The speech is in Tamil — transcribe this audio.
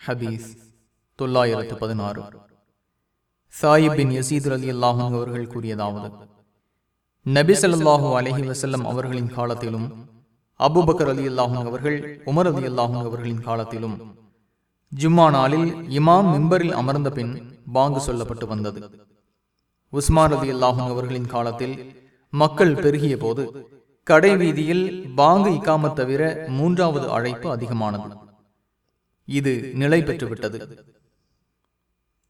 ஹதீஸ் தொள்ளாயிரத்து பதினாறு. சாயிபின் பின் அலி அல்லாஹும் அவர்கள் கூறியதாவது நபி ஸல்லல்லாஹு அலைஹி வஸல்லம் அவர்களின் காலத்திலும் அபுபக்கர் அலி அல்லாஹும் அவர்கள் உமர் அலி அல்லாஹும் அவர்களின் காலத்திலும் ஜும்மா நாளில் இமாம் மிம்பரில் அமர்ந்த பின் பாங்கு சொல்லப்பட்டு வந்தது. உஸ்மான் அலி அல்லாஹும் அவர்களின் காலத்தில் மக்கள் பெருகிய போது கடை வீதியில் பாங்கு இக்காமத் தவிர மூன்றாவது அழைப்பு அதிகமானது. இது நிலை பெற்றுவிட்டது